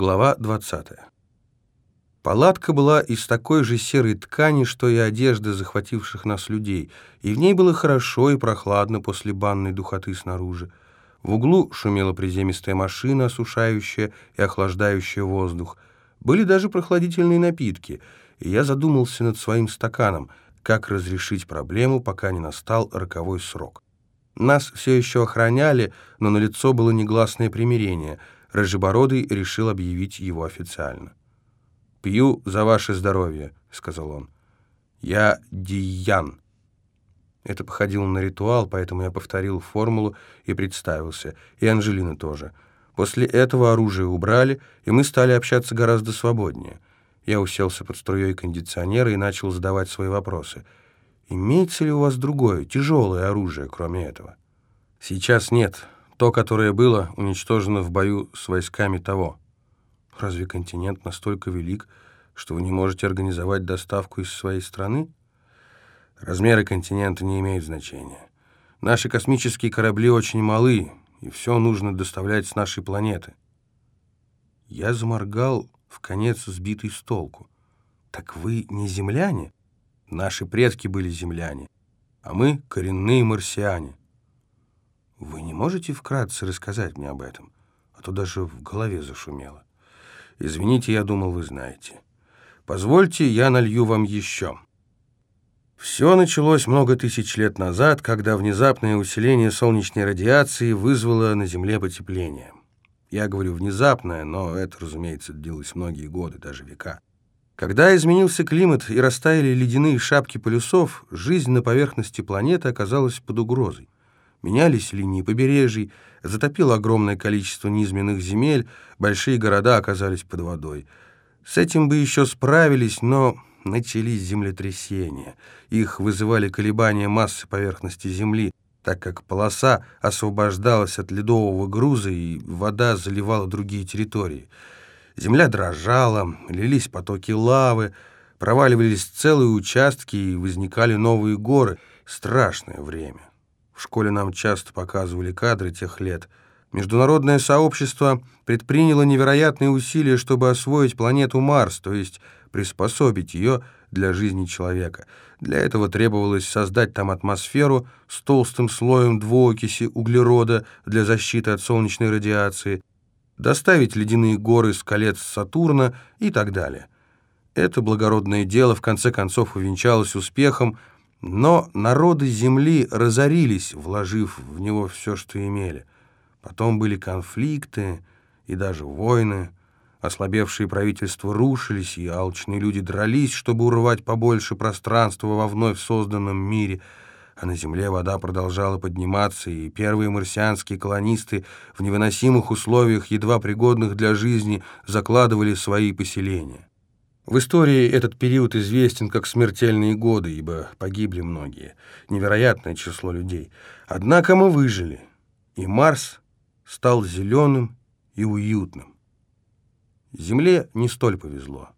Глава 20. Палатка была из такой же серой ткани, что и одежда захвативших нас людей, и в ней было хорошо и прохладно после банной духоты снаружи. В углу шумела приземистая машина, осушающая и охлаждающая воздух. Были даже прохладительные напитки, и я задумался над своим стаканом, как разрешить проблему, пока не настал роковой срок. Нас все еще охраняли, но на лицо было негласное примирение — Рыжебородый решил объявить его официально. «Пью за ваше здоровье», — сказал он. «Я Диян». Это походило на ритуал, поэтому я повторил формулу и представился, и Анжелина тоже. После этого оружие убрали, и мы стали общаться гораздо свободнее. Я уселся под струей кондиционера и начал задавать свои вопросы. «Имеется ли у вас другое, тяжелое оружие, кроме этого?» «Сейчас нет», то, которое было уничтожено в бою с войсками того. Разве континент настолько велик, что вы не можете организовать доставку из своей страны? Размеры континента не имеют значения. Наши космические корабли очень малы, и все нужно доставлять с нашей планеты. Я заморгал, в конец сбитый с толку. Так вы не земляне? Наши предки были земляне, а мы коренные марсиане. Вы не можете вкратце рассказать мне об этом? А то даже в голове зашумело. Извините, я думал, вы знаете. Позвольте, я налью вам еще. Все началось много тысяч лет назад, когда внезапное усиление солнечной радиации вызвало на Земле потепление. Я говорю внезапное, но это, разумеется, длилось многие годы, даже века. Когда изменился климат и растаяли ледяные шапки полюсов, жизнь на поверхности планеты оказалась под угрозой. Менялись линии побережий, затопило огромное количество низменных земель, большие города оказались под водой. С этим бы еще справились, но начались землетрясения. Их вызывали колебания массы поверхности Земли, так как полоса освобождалась от ледового груза, и вода заливала другие территории. Земля дрожала, лились потоки лавы, проваливались целые участки и возникали новые горы. Страшное время. В школе нам часто показывали кадры тех лет. Международное сообщество предприняло невероятные усилия, чтобы освоить планету Марс, то есть приспособить ее для жизни человека. Для этого требовалось создать там атмосферу с толстым слоем двуокиси углерода для защиты от солнечной радиации, доставить ледяные горы с колец Сатурна и так далее. Это благородное дело в конце концов увенчалось успехом, но народы земли разорились, вложив в него все, что имели. Потом были конфликты и даже войны. Ослабевшие правительства рушились, и алчные люди дрались, чтобы урвать побольше пространства во вновь созданном мире. А на земле вода продолжала подниматься, и первые марсианские колонисты в невыносимых условиях, едва пригодных для жизни, закладывали свои поселения. В истории этот период известен как смертельные годы, ибо погибли многие, невероятное число людей. Однако мы выжили, и Марс стал зеленым и уютным. Земле не столь повезло.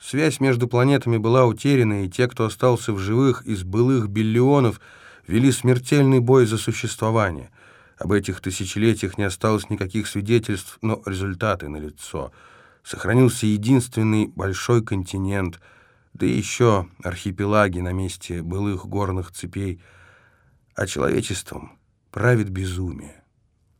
Связь между планетами была утеряна, и те, кто остался в живых из былых биллионов, вели смертельный бой за существование. Об этих тысячелетиях не осталось никаких свидетельств, но результаты налицо — Сохранился единственный большой континент, да еще архипелаги на месте былых горных цепей, а человечеством правит безумие.